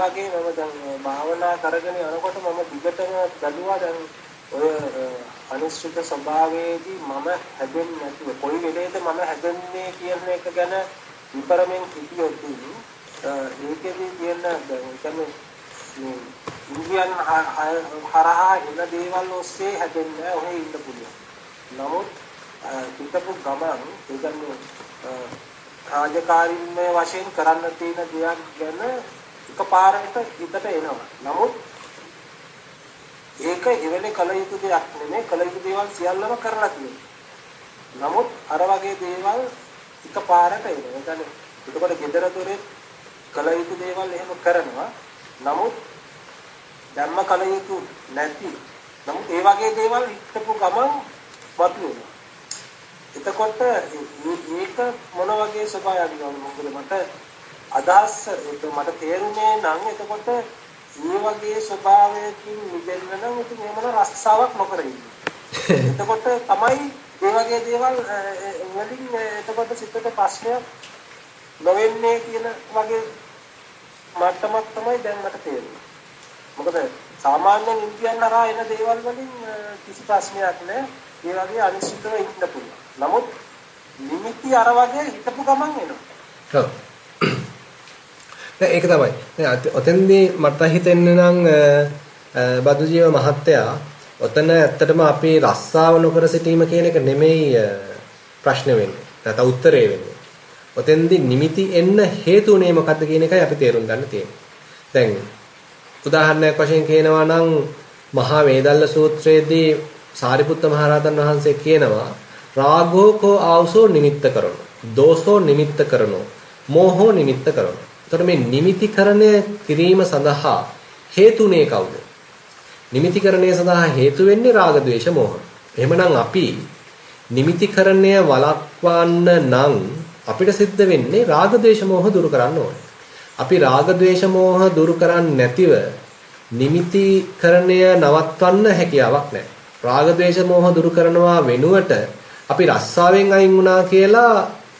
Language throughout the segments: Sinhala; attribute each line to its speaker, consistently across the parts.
Speaker 1: වගේ මම දැන් භාවනා කරගෙන යනකොට මම දිගටම බැලුවා දැන් ඔය අනිශ්චිත ස්වභාවයේදී මම හැදෙන්නේ නැතුව කොයි වෙලේද මම හැදෙන්නේ කියන එක ගැන විපරමෙන් හිතියොත් ඒකෙදි කියන දැන් කියන්නේ මේ ඉන්දියන් හරහා එන දේවල් ඔස්සේ හැදෙන්නේ ඔහේ ඉන්න පුළුවන්. නමුත් හිතපු ගමන් ඒ කියන්නේ රාජකාරීමය වශයෙන් කරන්න තියෙන දේවල් ගැන එකපාරට හිතට එනවා. නමුත් ඒක එවැනි කල යුතු දෙයක් නෙමෙයි කල යුතු දේවල් සියල්ලම කරලා තියෙනවා. නමුත් අර වගේ දේවල් එකපාරට එනවා. ඒ කියන්නේ එතකොට gedara dore කල යුතු දේවල් එහෙම කරනවා. නමුත් ධර්ම කල යුතු නැති. නමුත් ඒ වගේ දේවල් හිටපු ගමන් වතුනවා. එතකොට මේක මොන වගේ ස්වභාවයක්ද මොකද මට අදහස් මට තේරුනේ නම් එතකොට මේ වගේ ස්වභාවයකින් මිදෙන්න නම් ඉතින් එහෙමන රස්සාවක් නොකර එතකොට තමයි මේ වගේ දේවල් වලින් එතකොට සිතට ප්‍රශ්නයක් නොවෙන්නේ කියන වගේ මට්ටමක් තමයි දැන් මට තේරෙන්නේ. මොකද සාමාන්‍යයෙන් ඉන්දියන් හරහා එන දේවල් වලින් කිසි ප්‍රශ්නයක් නැහැ. ඒ වගේ අනිශ්චිතව ඉන්න පුළුවන්. නමුත් නිමිති අර වගේ හිතපු ගමන් එනවා.
Speaker 2: ඔව්. දැන් ඒක තමයි. දැන් ඔතෙන්දී මට හිතෙන්නේ නම් බදුජීව මහත්තයා ඔතන ඇත්තටම අපි රස්සාව නොකර සිටීම කියන එක නෙමෙයි ප්‍රශ්න වෙන්නේ. නැත්නම් උත්තරේ වෙන්නේ. ඔතෙන්දී නිමිති එන්න හේතුුනේ මොකද්ද කියන එකයි අපි තේරුම් ගන්න තියෙන්නේ. දැන් උදාහරණයක් වශයෙන් කියනවා නම් මහා වේදල්ල සූත්‍රයේදී සාරිපුත්ත මහරහතන් වහන්සේ කියනවා රාගෝ කෝ ආවසෝ නිමිත්ත කරනෝ දෝසෝ නිමිත්ත කරනෝ මෝහෝ නිමිත්ත කරනෝ එතකොට මේ නිමිතිකරණය කිරීම සඳහා හේතුනේ කවුද? නිමිතිකරණය සඳහා හේතු වෙන්නේ රාග ద్వේෂ මෝහ. එහෙමනම් අපි නිමිතිකරණය වළක්වන්න නම් අපිට සිද්ධ වෙන්නේ රාග ద్వේෂ මෝහ දුරු කරන්න ඕනේ. අපි රාග ద్వේෂ මෝහ දුරු කරන්නේ නැතිව නිමිතිකරණය නවත්වන්න හැකියාවක් නැහැ. රාග ద్వේෂ මෝහ දුරු කරනවා වෙනුවට අපි රස්සාවෙන් අයින් වුණා කියලා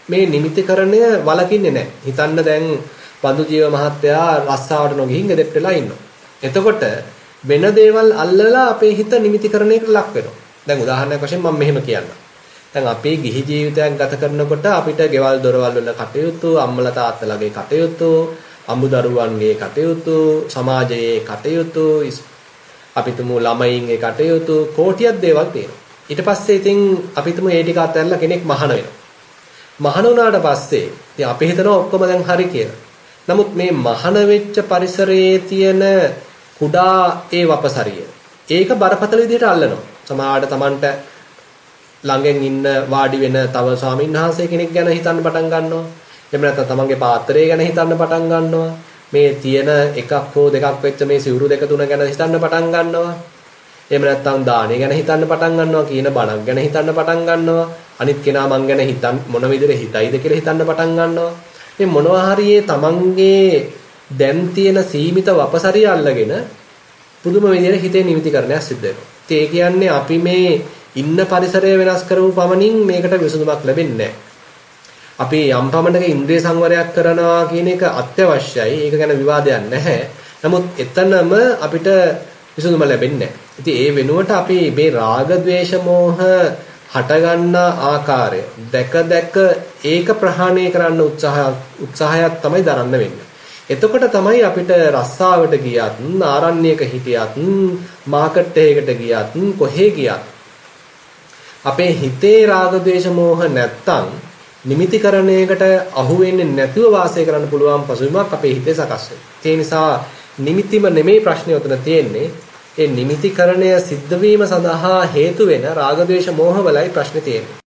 Speaker 2: මේ නිමිතිකරණය වළකින්නේ නැහැ. හිතන්න දැන් බඳු ජීව මහත්තයා රස්සාවට නොගිහින් ගෙදෙට්ට වෙලා ඉන්නවා. එතකොට වෙන දේවල් අල්ලලා අපේ හිත නිමිතිකරණයකට ලක් වෙනවා. දැන් උදාහරණයක් වශයෙන් මම මෙහෙම කියන්නම්. දැන් අපි ගිහි ජීවිතයක් ගත කරනකොට අපිට ගෙවල් දොරවල් වල කටයුතු, අම්මලා තාත්තලාගේ කටයුතු, අමුදරුවන්ගේ කටයුතු, සමාජයේ කටයුතු, අපි තුමු ළමයින්ගේ කටයුතු කෝටියක් දේවල් තියෙනවා. ඊට පස්සේ ඉතින් අපි තුමු ඒ ටික අතහැරලා කෙනෙක් මහාන වෙනවා. මහාන වුණාට පස්සේ ඉතින් අපි හිතනවා ඔක්කොම දැන් හරි කියලා. නමුත් මේ මහාන වෙච්ච පරිසරයේ තියෙන කුඩා ඒ වපසරිය ඒක බරපතල විදිහට අල්ලනවා. සමහරවිට Tamanට ළඟෙන් ඉන්න වාඩි වෙන තව ස්වාමීන් වහන්සේ කෙනෙක් ගැන හිතන්න පටන් ගන්නවා. එහෙම නැත්නම් තමන්ගේ පාත්‍රය ගැන හිතන්න පටන් ගන්නවා. මේ තියෙන එකක් හෝ දෙකක් වෙච්ච මේ සිවුරු දෙක තුන ගැන හිතන්න පටන් ගන්නවා. එහෙම නැත්නම් දාණය ගැන හිතන්න පටන් ගන්නවා කියන බණක් ගැන හිතන්න පටන් ගන්නවා අනිත් කෙනා මං ගැන හිතන් මොන විදිහට හිතයිද කියලා හිතන්න පටන් ගන්නවා මේ මොනවා හරි තමන්ගේ දැන් තියෙන සීමිත වපසරිය අල්ලගෙන පුදුම විදිහට හිතේ නිමිතිකරණයක් සිද්ධ වෙනවා. ඒ කියන්නේ අපි මේ ඉන්න පරිසරය වෙනස් කරපු පමණින් මේකට විසඳුමක් ලැබෙන්නේ අපි යම් පමණක ඉන්ද්‍රිය සංවරයක් කරනවා කියන එක අත්‍යවශ්‍යයි. ඒක ගැන විවාදයක් නැහැ. නමුත් එතනම අපිට විසඳුම ලැබෙන්නේ නැහැ. ඉතින් ඒ වෙනුවට අපි මේ රාග ద్వේෂ මෝහ හටගන්න ආකාරය දැක දැක ඒක ප්‍රහාණය කරන්න උත්සාහ උත්සාහයක් තමයි දරන්න වෙන්නේ. එතකොට තමයි අපිට රස්සාවට ගියත් ආරණ්‍යයක හිටියත් මාකට් එකකට ගියත් කොහේ ගියත් අපේ හිතේ රාග ద్వේෂ මෝහ නැත්තම් නිමිතිකරණයකට අහු වෙන්නේ නැතුව වාසය කරන්න පුළුවන් පසුබිමක් අපේ හිතේ සකස් වෙනවා. ඒ නිසා නිමිතිම නෙමෙයි ප්‍රශ්නේ උතන තියෙන්නේ ඒ නිමිතිකරණය සිද්ධ වීම සඳහා හේතු වෙන රාග ద్వේෂ මෝහ වලයි ප්‍රශ්නේ තියෙන්නේ.